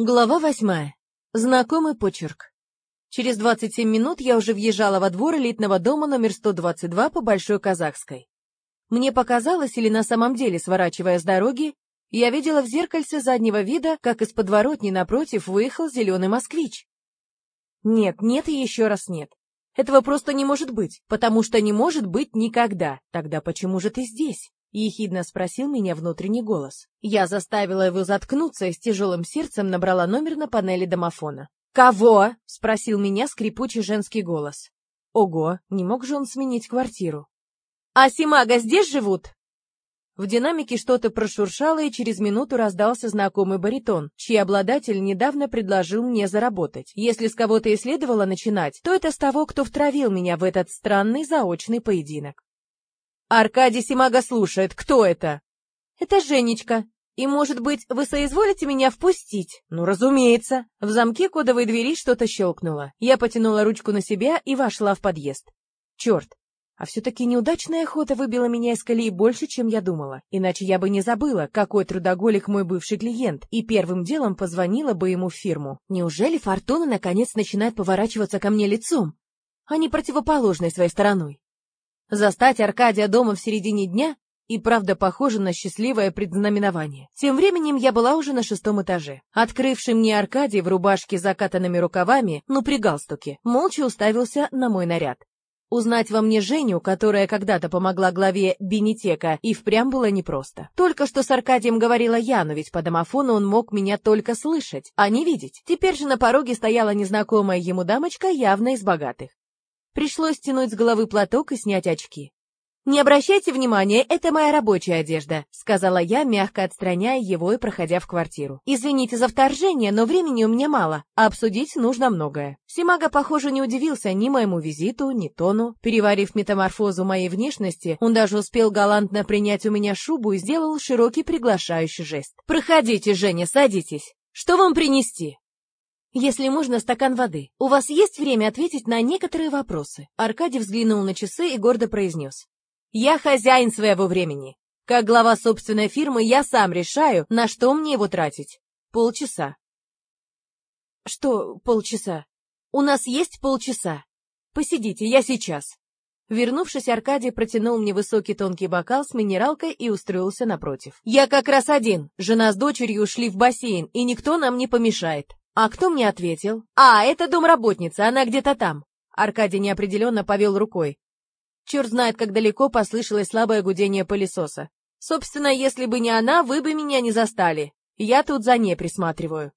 Глава восьмая. Знакомый почерк. Через 27 минут я уже въезжала во двор элитного дома номер 122 по Большой Казахской. Мне показалось, или на самом деле, сворачивая с дороги, я видела в зеркальце заднего вида, как из подворотни напротив выехал зеленый москвич. Нет, нет и еще раз нет. Этого просто не может быть, потому что не может быть никогда. Тогда почему же ты здесь? — ехидно спросил меня внутренний голос. Я заставила его заткнуться и с тяжелым сердцем набрала номер на панели домофона. «Кого?» — спросил меня скрипучий женский голос. Ого, не мог же он сменить квартиру. «А Симага здесь живут?» В динамике что-то прошуршало, и через минуту раздался знакомый баритон, чей обладатель недавно предложил мне заработать. Если с кого-то и следовало начинать, то это с того, кто втравил меня в этот странный заочный поединок. Аркадий Симага слушает. Кто это? Это Женечка. И, может быть, вы соизволите меня впустить? Ну, разумеется. В замке кодовой двери что-то щелкнуло. Я потянула ручку на себя и вошла в подъезд. Черт, а все-таки неудачная охота выбила меня из колеи больше, чем я думала. Иначе я бы не забыла, какой трудоголик мой бывший клиент, и первым делом позвонила бы ему в фирму. Неужели Фортуна наконец начинает поворачиваться ко мне лицом, а не противоположной своей стороной? Застать Аркадия дома в середине дня и правда похоже на счастливое предзнаменование. Тем временем я была уже на шестом этаже. Открывший мне Аркадий в рубашке с закатанными рукавами, ну при галстуке, молча уставился на мой наряд. Узнать во мне Женю, которая когда-то помогла главе Бенетека, и впрямь было непросто. Только что с Аркадием говорила я, но ведь по домофону он мог меня только слышать, а не видеть. Теперь же на пороге стояла незнакомая ему дамочка, явно из богатых. Пришлось стянуть с головы платок и снять очки. «Не обращайте внимания, это моя рабочая одежда», — сказала я, мягко отстраняя его и проходя в квартиру. «Извините за вторжение, но времени у меня мало, а обсудить нужно многое». Симага, похоже, не удивился ни моему визиту, ни тону. Переварив метаморфозу моей внешности, он даже успел галантно принять у меня шубу и сделал широкий приглашающий жест. «Проходите, Женя, садитесь. Что вам принести?» «Если можно, стакан воды. У вас есть время ответить на некоторые вопросы?» Аркадий взглянул на часы и гордо произнес. «Я хозяин своего времени. Как глава собственной фирмы я сам решаю, на что мне его тратить. Полчаса». «Что полчаса? У нас есть полчаса. Посидите, я сейчас». Вернувшись, Аркадий протянул мне высокий тонкий бокал с минералкой и устроился напротив. «Я как раз один. Жена с дочерью ушли в бассейн, и никто нам не помешает. А кто мне ответил? А, это домработница, она где-то там. Аркадий неопределенно повел рукой. Черт знает, как далеко послышалось слабое гудение пылесоса. Собственно, если бы не она, вы бы меня не застали. Я тут за ней присматриваю.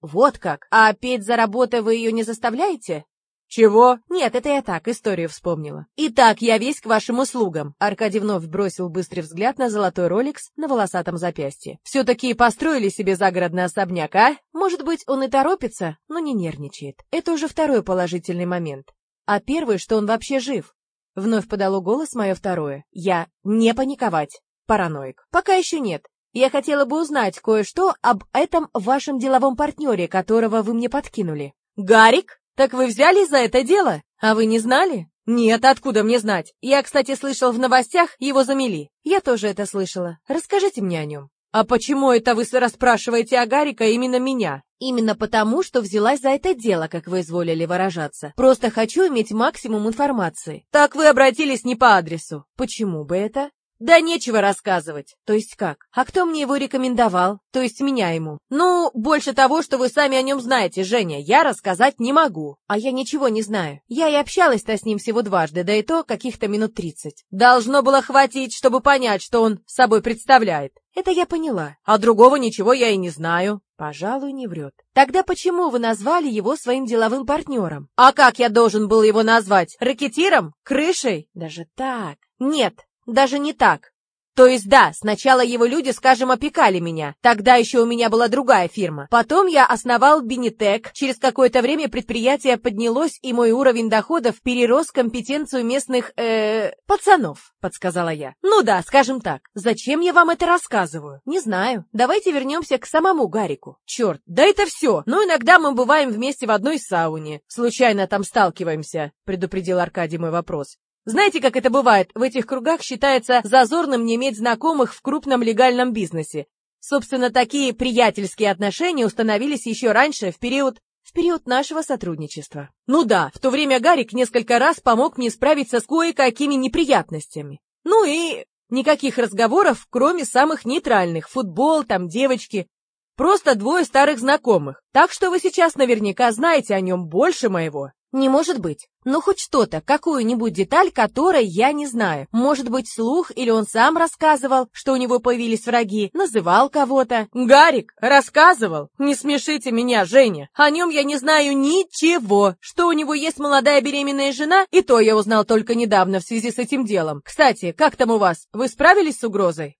Вот как? А петь за работой вы ее не заставляете? «Чего?» «Нет, это я так, историю вспомнила». «Итак, я весь к вашим услугам». Аркадий вновь бросил быстрый взгляд на золотой роликс на волосатом запястье. «Все-таки построили себе загородный особняк, а? Может быть, он и торопится, но не нервничает. Это уже второй положительный момент. А первый, что он вообще жив. Вновь подало голос мое второе. Я не паниковать. Параноик. Пока еще нет. Я хотела бы узнать кое-что об этом вашем деловом партнере, которого вы мне подкинули. Гарик? «Так вы взяли за это дело? А вы не знали?» «Нет, откуда мне знать? Я, кстати, слышал в новостях, его замели». «Я тоже это слышала. Расскажите мне о нем». «А почему это вы расспрашиваете о Гарика именно меня?» «Именно потому, что взялась за это дело, как вы изволили выражаться. Просто хочу иметь максимум информации». «Так вы обратились не по адресу». «Почему бы это?» Да нечего рассказывать. То есть как? А кто мне его рекомендовал? То есть меня ему? Ну, больше того, что вы сами о нем знаете, Женя, я рассказать не могу. А я ничего не знаю. Я и общалась-то с ним всего дважды, да и то каких-то минут тридцать. Должно было хватить, чтобы понять, что он собой представляет. Это я поняла. А другого ничего я и не знаю. Пожалуй, не врет. Тогда почему вы назвали его своим деловым партнером? А как я должен был его назвать? Ракетиром? Крышей? Даже так? Нет, даже не так. То есть да, сначала его люди, скажем, опекали меня. Тогда еще у меня была другая фирма. Потом я основал Бенитек. Через какое-то время предприятие поднялось, и мой уровень доходов перерос компетенцию местных, э, пацанов, подсказала я. Ну да, скажем так. Зачем я вам это рассказываю? Не знаю. Давайте вернемся к самому Гарику. Черт, да это все. Но иногда мы бываем вместе в одной сауне. Случайно там сталкиваемся, предупредил Аркадий мой вопрос. Знаете, как это бывает? В этих кругах считается зазорным не иметь знакомых в крупном легальном бизнесе. Собственно, такие приятельские отношения установились еще раньше, в период в период нашего сотрудничества. Ну да, в то время Гарик несколько раз помог мне справиться с кое-какими неприятностями. Ну и никаких разговоров, кроме самых нейтральных, футбол, там девочки. Просто двое старых знакомых. Так что вы сейчас наверняка знаете о нем больше моего. Не может быть. Ну, хоть что-то, какую-нибудь деталь, которой я не знаю. Может быть, слух, или он сам рассказывал, что у него появились враги, называл кого-то. Гарик, рассказывал? Не смешите меня, Женя. О нем я не знаю ничего. Что у него есть молодая беременная жена, и то я узнал только недавно в связи с этим делом. Кстати, как там у вас? Вы справились с угрозой?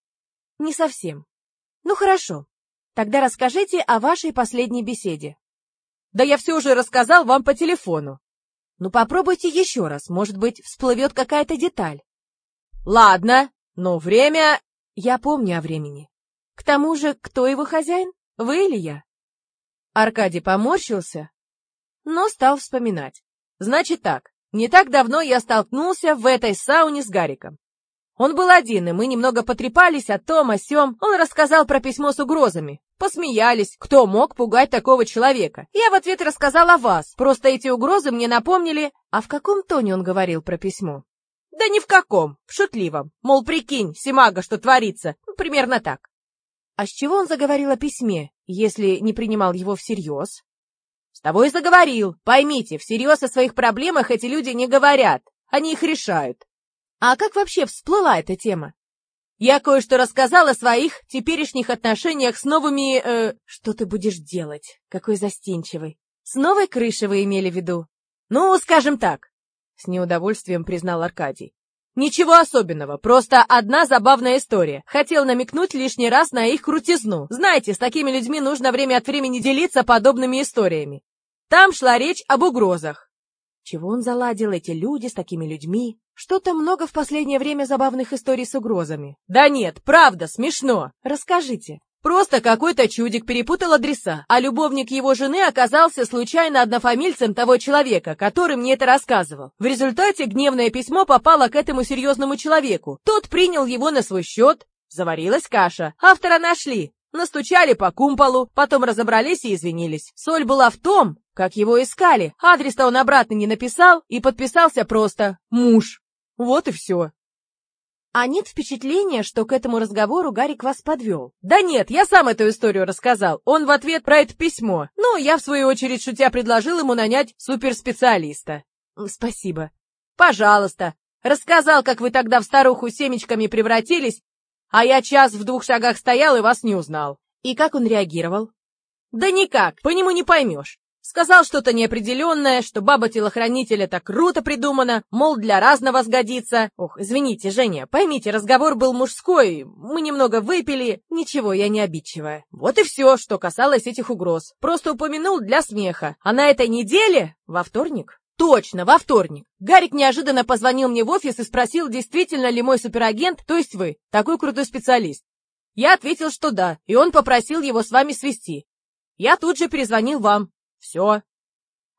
Не совсем. Ну, хорошо. Тогда расскажите о вашей последней беседе. Да я все уже рассказал вам по телефону. Ну попробуйте еще раз, может быть, всплывет какая-то деталь. Ладно, но время... Я помню о времени. К тому же, кто его хозяин? Вы или я? Аркадий поморщился, но стал вспоминать. Значит так, не так давно я столкнулся в этой сауне с Гариком. Он был один, и мы немного потрепались о том, о сём. Он рассказал про письмо с угрозами. Посмеялись. Кто мог пугать такого человека? Я в ответ рассказал о вас. Просто эти угрозы мне напомнили... А в каком тоне он говорил про письмо? Да ни в каком. В шутливом. Мол, прикинь, Симага, что творится. Ну, примерно так. А с чего он заговорил о письме, если не принимал его всерьез? С того и заговорил. Поймите, всерьез о своих проблемах эти люди не говорят. Они их решают. А как вообще всплыла эта тема? Я кое-что рассказал о своих теперешних отношениях с новыми... Э, что ты будешь делать? Какой застенчивый. С новой крышей вы имели в виду? Ну, скажем так. С неудовольствием признал Аркадий. Ничего особенного, просто одна забавная история. Хотел намекнуть лишний раз на их крутизну. Знаете, с такими людьми нужно время от времени делиться подобными историями. Там шла речь об угрозах. Чего он заладил, эти люди с такими людьми? Что-то много в последнее время забавных историй с угрозами. Да нет, правда, смешно. Расскажите. Просто какой-то чудик перепутал адреса, а любовник его жены оказался случайно однофамильцем того человека, который мне это рассказывал. В результате гневное письмо попало к этому серьезному человеку. Тот принял его на свой счет. Заварилась каша. Автора нашли. Настучали по кумполу, потом разобрались и извинились. Соль была в том, как его искали. Адрес-то он обратно не написал и подписался просто «Муж». Вот и все. А нет впечатления, что к этому разговору Гарик вас подвел? Да нет, я сам эту историю рассказал. Он в ответ про это письмо. Ну, я в свою очередь шутя предложил ему нанять суперспециалиста. Спасибо. Пожалуйста. Рассказал, как вы тогда в старуху семечками превратились, а я час в двух шагах стоял и вас не узнал. И как он реагировал? Да никак, по нему не поймешь. Сказал что-то неопределенное, что баба-телохранитель это круто придумано, мол, для разного сгодится. Ох, извините, Женя, поймите, разговор был мужской, мы немного выпили. Ничего, я не обидчивая. Вот и все, что касалось этих угроз. Просто упомянул для смеха. А на этой неделе, во вторник, Точно, во вторник. Гарик неожиданно позвонил мне в офис и спросил, действительно ли мой суперагент, то есть вы, такой крутой специалист. Я ответил, что да, и он попросил его с вами свести. Я тут же перезвонил вам. Все.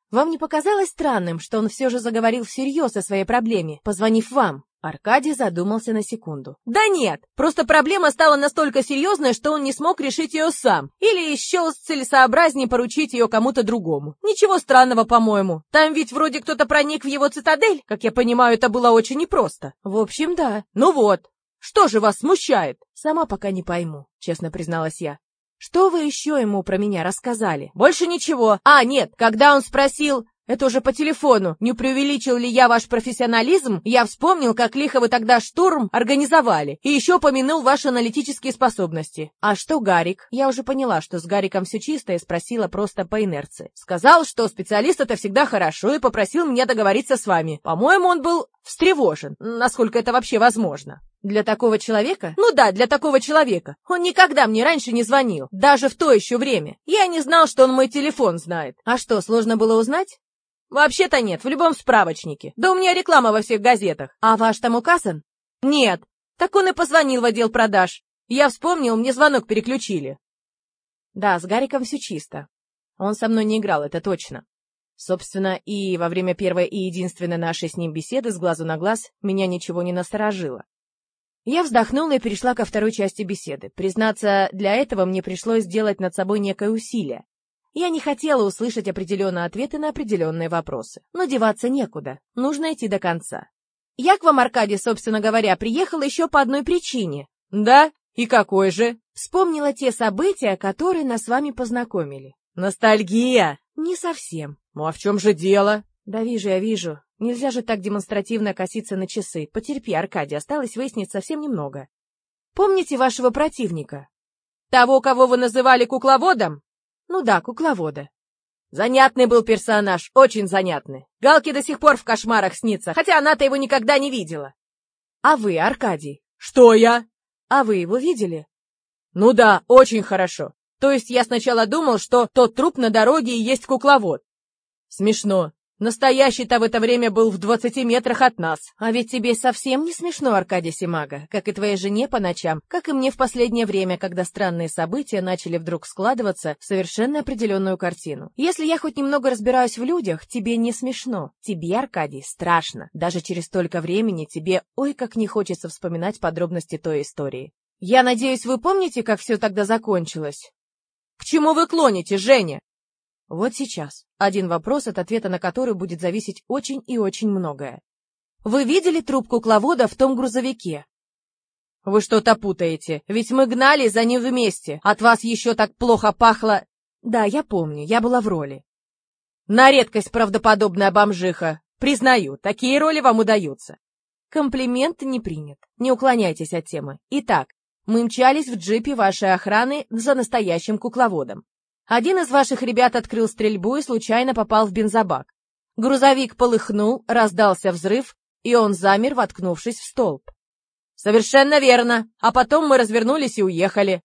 Вам не показалось странным, что он все же заговорил всерьез о своей проблеме, позвонив вам? Аркадий задумался на секунду. Да нет, просто проблема стала настолько серьезной, что он не смог решить ее сам. Или еще целесообразнее поручить ее кому-то другому. Ничего странного, по-моему. Там ведь вроде кто-то проник в его цитадель. Как я понимаю, это было очень непросто. В общем, да. Ну вот. Что же вас смущает? Сама пока не пойму, честно призналась я. Что вы еще ему про меня рассказали? Больше ничего. А, нет, когда он спросил, это уже по телефону. Не преувеличил ли я ваш профессионализм? Я вспомнил, как лихо вы тогда штурм организовали. И еще помянул ваши аналитические способности. А что Гарик? Я уже поняла, что с Гариком все чисто и спросила просто по инерции. Сказал, что специалист это всегда хорошо и попросил меня договориться с вами. По-моему, он был встревожен, насколько это вообще возможно. Для такого человека? Ну да, для такого человека. Он никогда мне раньше не звонил, даже в то еще время. Я не знал, что он мой телефон знает. А что, сложно было узнать? Вообще-то нет, в любом справочнике. Да у меня реклама во всех газетах. А ваш там указан? Нет. Так он и позвонил в отдел продаж. Я вспомнил, мне звонок переключили. Да, с Гариком все чисто. Он со мной не играл, это точно. Собственно, и во время первой и единственной нашей с ним беседы с глазу на глаз меня ничего не насторожило. Я вздохнула и перешла ко второй части беседы. Признаться, для этого мне пришлось сделать над собой некое усилие. Я не хотела услышать определенные ответы на определенные вопросы. Но деваться некуда, нужно идти до конца. Я к вам, Аркадий, собственно говоря, приехала еще по одной причине. Да? И какой же? Вспомнила те события, которые нас с вами познакомили. Ностальгия? Не совсем. Ну а в чем же дело? Да вижу я вижу. Нельзя же так демонстративно коситься на часы. Потерпи, Аркадий, осталось выяснить совсем немного. Помните вашего противника? Того, кого вы называли кукловодом? Ну да, кукловода. Занятный был персонаж, очень занятный. Галке до сих пор в кошмарах снится, хотя она-то его никогда не видела. А вы, Аркадий? Что я? А вы его видели? Ну да, очень хорошо. То есть я сначала думал, что тот труп на дороге и есть кукловод. Смешно. Настоящий-то в это время был в двадцати метрах от нас. А ведь тебе совсем не смешно, Аркадий Симага, как и твоей жене по ночам, как и мне в последнее время, когда странные события начали вдруг складываться в совершенно определенную картину. Если я хоть немного разбираюсь в людях, тебе не смешно. Тебе, Аркадий, страшно. Даже через столько времени тебе ой как не хочется вспоминать подробности той истории. Я надеюсь, вы помните, как все тогда закончилось? К чему вы клоните, Женя? Вот сейчас. Один вопрос, от ответа на который будет зависеть очень и очень многое. Вы видели трубку кукловода в том грузовике? Вы что-то путаете, ведь мы гнали за ним вместе. От вас еще так плохо пахло... Да, я помню, я была в роли. На редкость правдоподобная бомжиха. Признаю, такие роли вам удаются. Комплимент не принят. Не уклоняйтесь от темы. Итак, мы мчались в джипе вашей охраны за настоящим кукловодом. Один из ваших ребят открыл стрельбу и случайно попал в бензобак. Грузовик полыхнул, раздался взрыв, и он замер, воткнувшись в столб. Совершенно верно. А потом мы развернулись и уехали.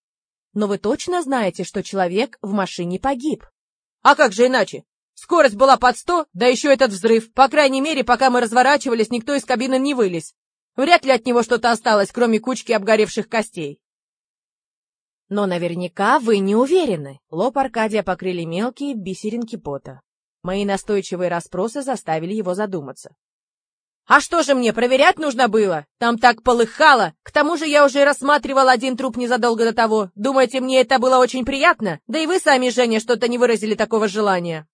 Но вы точно знаете, что человек в машине погиб? А как же иначе? Скорость была под сто, да еще этот взрыв. По крайней мере, пока мы разворачивались, никто из кабины не вылез. Вряд ли от него что-то осталось, кроме кучки обгоревших костей. Но наверняка вы не уверены. Лоб Аркадия покрыли мелкие бисеринки пота. Мои настойчивые расспросы заставили его задуматься. «А что же мне, проверять нужно было? Там так полыхало! К тому же я уже рассматривал один труп незадолго до того. Думаете, мне это было очень приятно? Да и вы сами, Женя, что-то не выразили такого желания».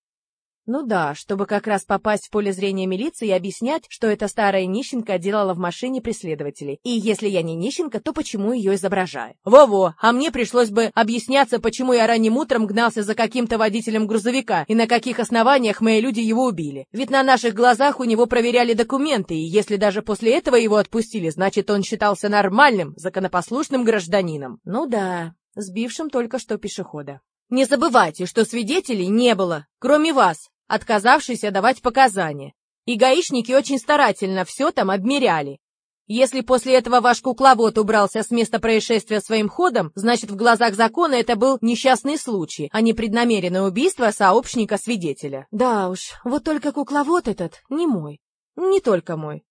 Ну да, чтобы как раз попасть в поле зрения милиции и объяснять, что эта старая нищенка делала в машине преследователей. И если я не нищенка, то почему ее изображаю? Во-во, а мне пришлось бы объясняться, почему я ранним утром гнался за каким-то водителем грузовика и на каких основаниях мои люди его убили. Ведь на наших глазах у него проверяли документы, и если даже после этого его отпустили, значит, он считался нормальным, законопослушным гражданином. Ну да, сбившим только что пешехода. Не забывайте, что свидетелей не было, кроме вас отказавшийся давать показания. И гаишники очень старательно все там обмеряли. Если после этого ваш кукловод убрался с места происшествия своим ходом, значит, в глазах закона это был несчастный случай, а не преднамеренное убийство сообщника-свидетеля. Да уж, вот только кукловод этот не мой. Не только мой.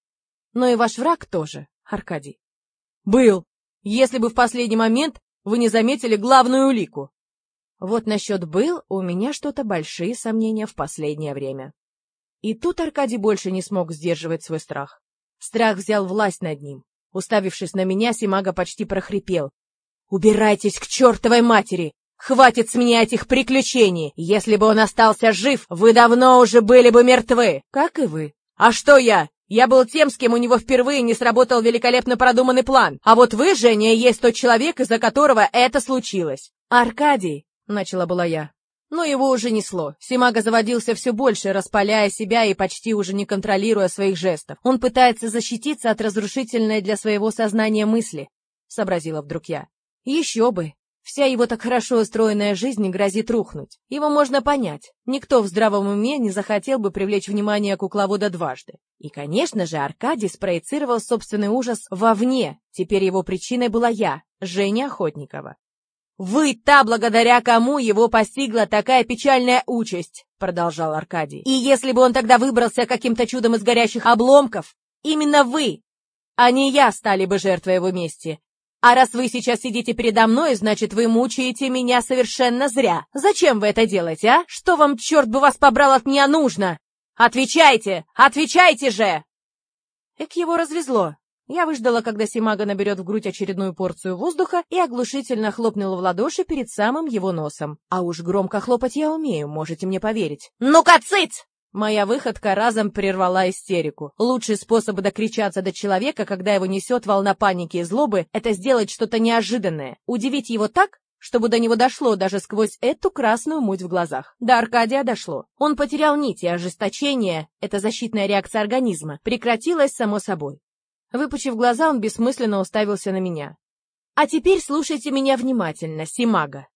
Но и ваш враг тоже, Аркадий. Был. Если бы в последний момент вы не заметили главную улику. Вот насчет «был» у меня что-то большие сомнения в последнее время. И тут Аркадий больше не смог сдерживать свой страх. Страх взял власть над ним. Уставившись на меня, Симага почти прохрипел. «Убирайтесь к чертовой матери! Хватит с меня этих приключений! Если бы он остался жив, вы давно уже были бы мертвы!» «Как и вы». «А что я? Я был тем, с кем у него впервые не сработал великолепно продуманный план. А вот вы, Женя, есть тот человек, из-за которого это случилось». «Аркадий!» Начала была я. Но его уже несло. Симага заводился все больше, распаляя себя и почти уже не контролируя своих жестов. Он пытается защититься от разрушительной для своего сознания мысли, — сообразила вдруг я. Еще бы! Вся его так хорошо устроенная жизнь грозит рухнуть. Его можно понять. Никто в здравом уме не захотел бы привлечь внимание кукловода дважды. И, конечно же, Аркадий спроецировал собственный ужас вовне. Теперь его причиной была я, Женя Охотникова. «Вы та, благодаря кому его постигла такая печальная участь», — продолжал Аркадий. «И если бы он тогда выбрался каким-то чудом из горящих обломков, именно вы, а не я, стали бы жертвой его мести. А раз вы сейчас сидите передо мной, значит, вы мучаете меня совершенно зря. Зачем вы это делаете, а? Что вам, черт бы вас побрал, от меня нужно? Отвечайте! Отвечайте же!» Эк его развезло. Я выждала, когда Симага наберет в грудь очередную порцию воздуха и оглушительно хлопнула в ладоши перед самым его носом. А уж громко хлопать я умею, можете мне поверить. «Ну-ка, цыц!» Моя выходка разом прервала истерику. Лучший способ докричаться до человека, когда его несет волна паники и злобы, это сделать что-то неожиданное, удивить его так, чтобы до него дошло даже сквозь эту красную муть в глазах. До Аркадия дошло. Он потерял нить, и ожесточение, это защитная реакция организма, прекратилась само собой. Выпучив глаза, он бессмысленно уставился на меня. «А теперь слушайте меня внимательно, Симага.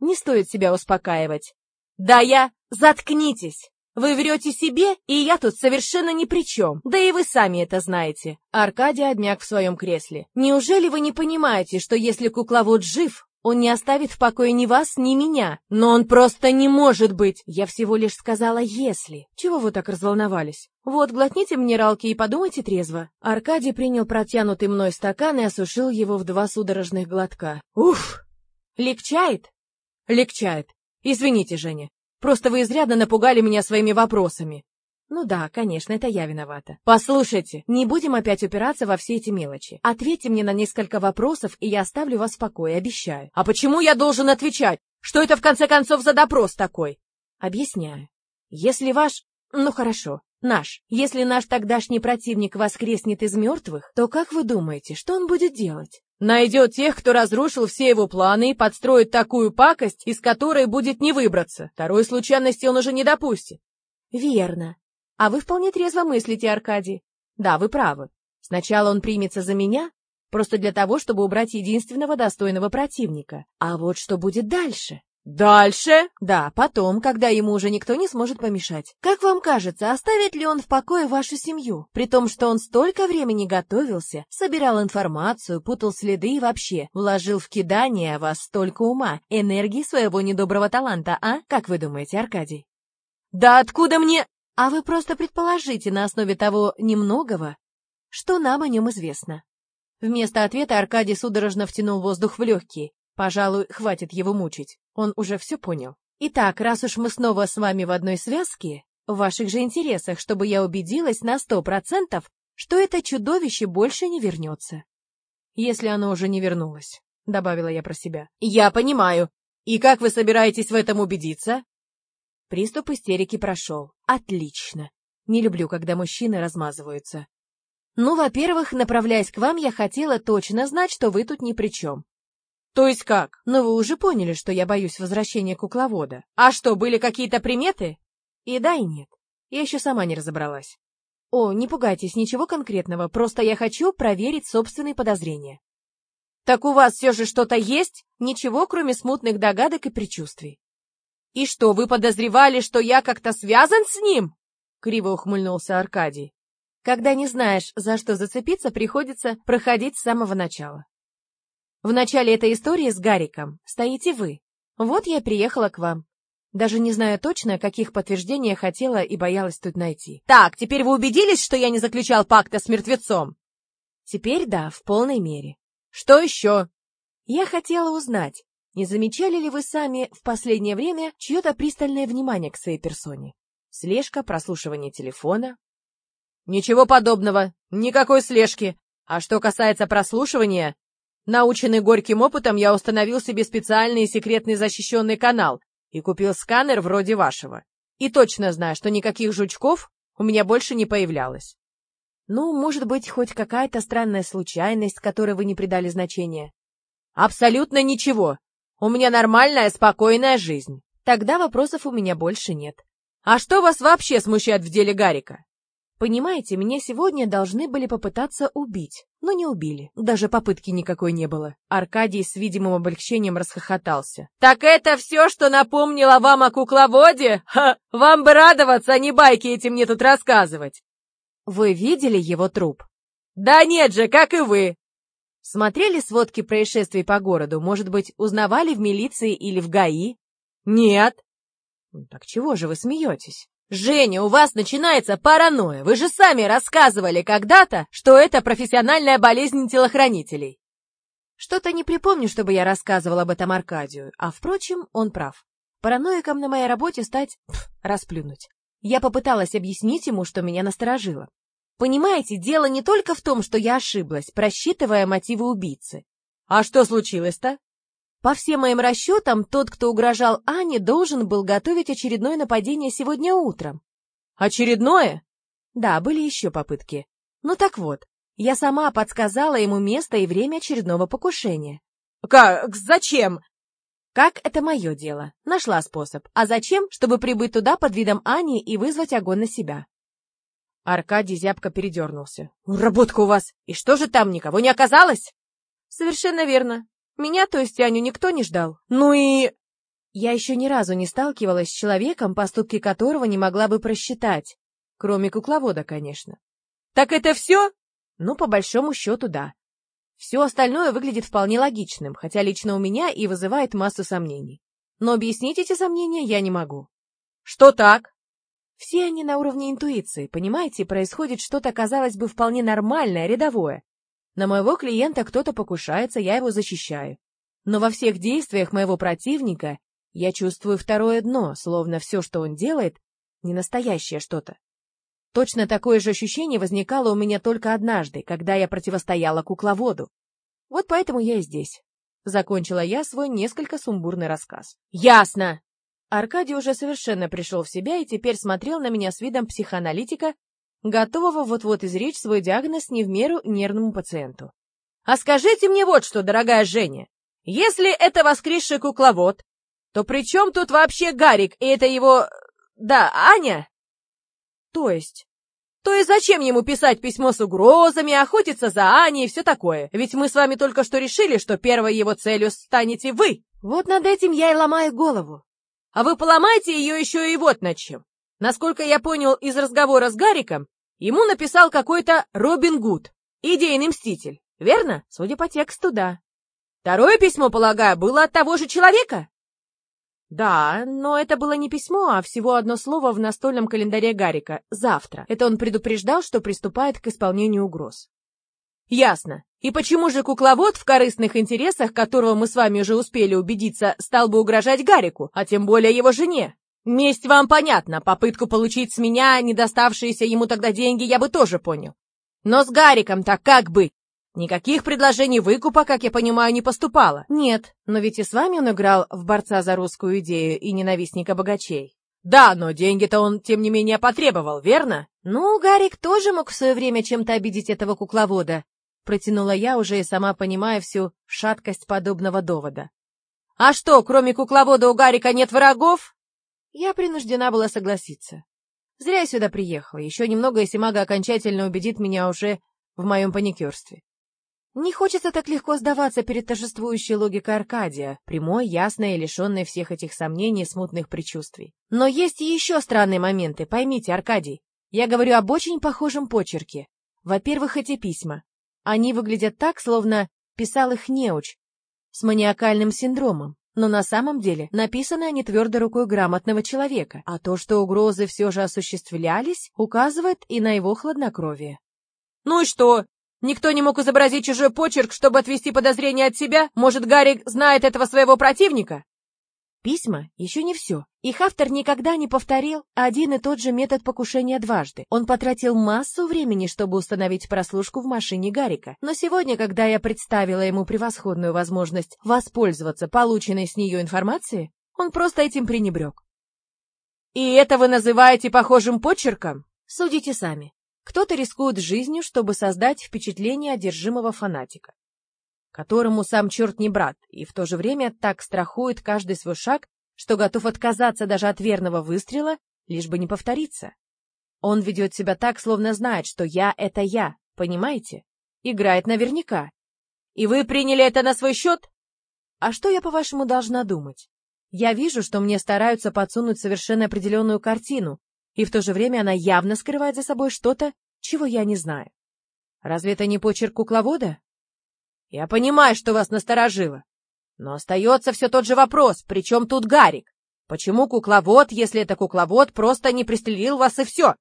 Не стоит себя успокаивать. Да я... Заткнитесь! Вы врете себе, и я тут совершенно ни при чем. Да и вы сами это знаете. Аркадий обмяк в своем кресле. Неужели вы не понимаете, что если кукловод жив, он не оставит в покое ни вас, ни меня. Но он просто не может быть. Я всего лишь сказала «если». Чего вы так разволновались? Вот, глотните минералки и подумайте трезво. Аркадий принял протянутый мной стакан и осушил его в два судорожных глотка. Уф! Легчает? Легчает. Извините, Женя. Просто вы изрядно напугали меня своими вопросами. Ну да, конечно, это я виновата. Послушайте, не будем опять упираться во все эти мелочи. Ответьте мне на несколько вопросов, и я оставлю вас в покое, обещаю. А почему я должен отвечать? Что это в конце концов за допрос такой? Объясняю. Если ваш... Ну хорошо, наш. Если наш тогдашний противник воскреснет из мертвых, то как вы думаете, что он будет делать? Найдет тех, кто разрушил все его планы и подстроит такую пакость, из которой будет не выбраться. Второй случайности он уже не допустит. Верно. А вы вполне трезво мыслите, Аркадий. Да, вы правы. Сначала он примется за меня, просто для того, чтобы убрать единственного достойного противника. А вот что будет дальше? Дальше? Да, потом, когда ему уже никто не сможет помешать. Как вам кажется, оставит ли он в покое вашу семью? При том, что он столько времени готовился, собирал информацию, путал следы и вообще вложил в кидание вас столько ума, энергии своего недоброго таланта, а? Как вы думаете, Аркадий? Да откуда мне... А вы просто предположите на основе того немногого, что нам о нем известно. Вместо ответа Аркадий судорожно втянул воздух в легкие. Пожалуй, хватит его мучить. Он уже все понял. Итак, раз уж мы снова с вами в одной связке, в ваших же интересах, чтобы я убедилась на сто процентов, что это чудовище больше не вернется. Если оно уже не вернулось, — добавила я про себя. Я понимаю. И как вы собираетесь в этом убедиться? Приступ истерики прошел. Отлично. Не люблю, когда мужчины размазываются. Ну, во-первых, направляясь к вам, я хотела точно знать, что вы тут ни при чем. То есть как? Но вы уже поняли, что я боюсь возвращения кукловода. А что, были какие-то приметы? И да, и нет. Я еще сама не разобралась. О, не пугайтесь, ничего конкретного, просто я хочу проверить собственные подозрения. Так у вас все же что-то есть? Ничего, кроме смутных догадок и предчувствий. «И что, вы подозревали, что я как-то связан с ним?» — криво ухмыльнулся Аркадий. «Когда не знаешь, за что зацепиться, приходится проходить с самого начала. В начале этой истории с Гариком стоите вы. Вот я приехала к вам. Даже не знаю точно, каких подтверждений я хотела и боялась тут найти. Так, теперь вы убедились, что я не заключал пакта с мертвецом? Теперь да, в полной мере. Что еще? Я хотела узнать, не замечали ли вы сами в последнее время чье-то пристальное внимание к своей персоне? Слежка, прослушивание телефона? Ничего подобного, никакой слежки. А что касается прослушивания, наученный горьким опытом, я установил себе специальный секретный защищенный канал и купил сканер вроде вашего. И точно знаю, что никаких жучков у меня больше не появлялось. Ну, может быть, хоть какая-то странная случайность, которой вы не придали значения. Абсолютно ничего. У меня нормальная, спокойная жизнь. Тогда вопросов у меня больше нет. А что вас вообще смущает в деле Гарика? Понимаете, меня сегодня должны были попытаться убить, но не убили. Даже попытки никакой не было. Аркадий с видимым облегчением расхохотался. «Так это все, что напомнило вам о кукловоде? Ха! Вам бы радоваться, а не байки эти мне тут рассказывать!» «Вы видели его труп?» «Да нет же, как и вы! Смотрели сводки происшествий по городу? Может быть, узнавали в милиции или в ГАИ? Нет. Так чего же вы смеетесь? Женя, у вас начинается паранойя. Вы же сами рассказывали когда-то, что это профессиональная болезнь телохранителей. Что-то не припомню, чтобы я рассказывал об этом Аркадию, а, впрочем, он прав. Параноиком на моей работе стать... Пф, расплюнуть. Я попыталась объяснить ему, что меня насторожило. Понимаете, дело не только в том, что я ошиблась, просчитывая мотивы убийцы. А что случилось-то? По всем моим расчетам, тот, кто угрожал Ане, должен был готовить очередное нападение сегодня утром. Очередное? Да, были еще попытки. Ну так вот, я сама подсказала ему место и время очередного покушения. Как? Зачем? Как это мое дело. Нашла способ. А зачем? Чтобы прибыть туда под видом Ани и вызвать огонь на себя. Аркадий зябко передернулся. «Работка у вас! И что же там, никого не оказалось?» «Совершенно верно. Меня, то есть Аню, никто не ждал. Ну и...» Я еще ни разу не сталкивалась с человеком, поступки которого не могла бы просчитать. Кроме кукловода, конечно. «Так это все?» Ну, по большому счету, да. Все остальное выглядит вполне логичным, хотя лично у меня и вызывает массу сомнений. Но объяснить эти сомнения я не могу. Что так? Все они на уровне интуиции, понимаете, происходит что-то, казалось бы, вполне нормальное, рядовое. На моего клиента кто-то покушается, я его защищаю. Но во всех действиях моего противника я чувствую второе дно, словно все, что он делает, не настоящее что-то. Точно такое же ощущение возникало у меня только однажды, когда я противостояла кукловоду. Вот поэтому я и здесь. Закончила я свой несколько сумбурный рассказ. «Ясно!» Аркадий уже совершенно пришел в себя и теперь смотрел на меня с видом психоаналитика, готового вот-вот изречь свой диагноз не в меру нервному пациенту. «А скажите мне вот что, дорогая Женя, если это воскресший кукловод, то при чем тут вообще Гарик и это его... да, Аня?» «То есть?» То есть зачем ему писать письмо с угрозами, охотиться за Аней и все такое? Ведь мы с вами только что решили, что первой его целью станете вы. Вот над этим я и ломаю голову. А вы поломаете ее еще и вот над чем. Насколько я понял из разговора с Гариком, ему написал какой-то Робин Гуд, идейный мститель, верно? Судя по тексту, да. Второе письмо, полагаю, было от того же человека? Да, но это было не письмо, а всего одно слово в настольном календаре Гарика «Завтра». Это он предупреждал, что приступает к исполнению угроз. Ясно. И почему же кукловод в корыстных интересах, которого мы с вами уже успели убедиться, стал бы угрожать Гарику, а тем более его жене? Месть вам понятна, попытку получить с меня недоставшиеся ему тогда деньги я бы тоже понял. Но с Гариком-то как быть? Никаких предложений выкупа, как я понимаю, не поступало. Нет, но ведь и с вами он играл в борца за русскую идею и ненавистника богачей. Да, но деньги-то он, тем не менее, потребовал, верно? Ну, Гарик тоже мог в свое время чем-то обидеть этого кукловода. Протянула я, уже и сама понимая всю шаткость подобного довода. «А что, кроме кукловода у Гарика нет врагов?» Я принуждена была согласиться. Зря я сюда приехала. Еще немного, и Симага окончательно убедит меня уже в моем паникерстве. Не хочется так легко сдаваться перед торжествующей логикой Аркадия, прямой, ясной и лишенной всех этих сомнений и смутных предчувствий. Но есть и еще странные моменты, поймите, Аркадий. Я говорю об очень похожем почерке. Во-первых, эти письма. Они выглядят так, словно писал их неуч, с маниакальным синдромом. Но на самом деле написаны они твердой рукой грамотного человека, а то, что угрозы все же осуществлялись, указывает и на его хладнокровие. «Ну и что? Никто не мог изобразить чужой почерк, чтобы отвести подозрения от себя? Может, Гарик знает этого своего противника?» Письма еще не все. Их автор никогда не повторил один и тот же метод покушения дважды. Он потратил массу времени, чтобы установить прослушку в машине Гарика. Но сегодня, когда я представила ему превосходную возможность воспользоваться полученной с нее информацией, он просто этим пренебрег. «И это вы называете похожим почерком?» Судите сами. Кто-то рискует жизнью, чтобы создать впечатление одержимого фанатика которому сам черт не брат, и в то же время так страхует каждый свой шаг, что готов отказаться даже от верного выстрела, лишь бы не повториться. Он ведет себя так, словно знает, что я — это я, понимаете? Играет наверняка. И вы приняли это на свой счет? А что я, по-вашему, должна думать? Я вижу, что мне стараются подсунуть совершенно определенную картину, и в то же время она явно скрывает за собой что-то, чего я не знаю. Разве это не почерк кукловода? Я понимаю, что вас насторожило. Но остается все тот же вопрос, при чем тут Гарик? Почему кукловод, если это кукловод, просто не пристрелил вас и все?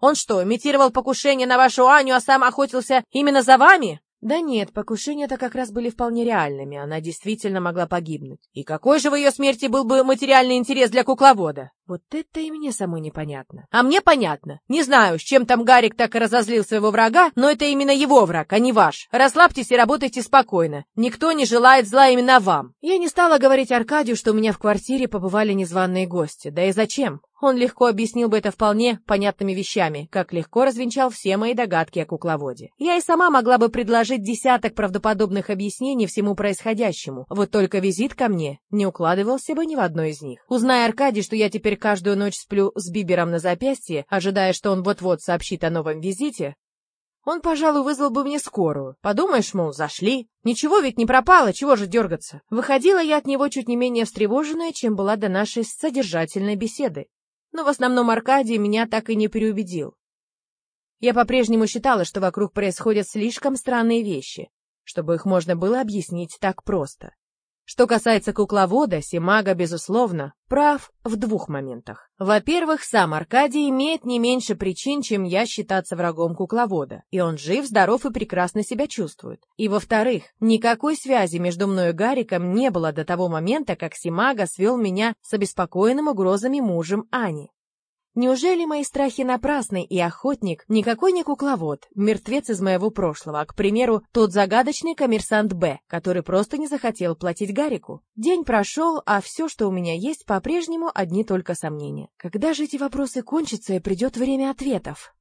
Он что, имитировал покушение на вашу Аню, а сам охотился именно за вами? Да нет, покушения-то как раз были вполне реальными, она действительно могла погибнуть. И какой же в ее смерти был бы материальный интерес для кукловода? Вот это и мне самой непонятно. А мне понятно. Не знаю, с чем там Гарик так и разозлил своего врага, но это именно его враг, а не ваш. Расслабьтесь и работайте спокойно. Никто не желает зла именно вам. Я не стала говорить Аркадию, что у меня в квартире побывали незваные гости. Да и зачем? Он легко объяснил бы это вполне понятными вещами, как легко развенчал все мои догадки о кукловоде. Я и сама могла бы предложить десяток правдоподобных объяснений всему происходящему, вот только визит ко мне не укладывался бы ни в одно из них. Узная Аркадий, что я теперь каждую ночь сплю с бибером на запястье, ожидая, что он вот-вот сообщит о новом визите, он, пожалуй, вызвал бы мне скорую. Подумаешь, мол, зашли. Ничего ведь не пропало, чего же дергаться? Выходила я от него чуть не менее встревоженная, чем была до нашей содержательной беседы но в основном Аркадий меня так и не переубедил. Я по-прежнему считала, что вокруг происходят слишком странные вещи, чтобы их можно было объяснить так просто. Что касается кукловода, Симага, безусловно, прав в двух моментах. Во-первых, сам Аркадий имеет не меньше причин, чем я считаться врагом кукловода, и он жив, здоров и прекрасно себя чувствует. И во-вторых, никакой связи между мной и Гариком не было до того момента, как Симага свел меня с обеспокоенным угрозами мужем Ани. Неужели мои страхи напрасны, и охотник никакой не кукловод, мертвец из моего прошлого, а, к примеру, тот загадочный коммерсант Б, который просто не захотел платить Гарику? День прошел, а все, что у меня есть, по-прежнему одни только сомнения. Когда же эти вопросы кончатся и придет время ответов?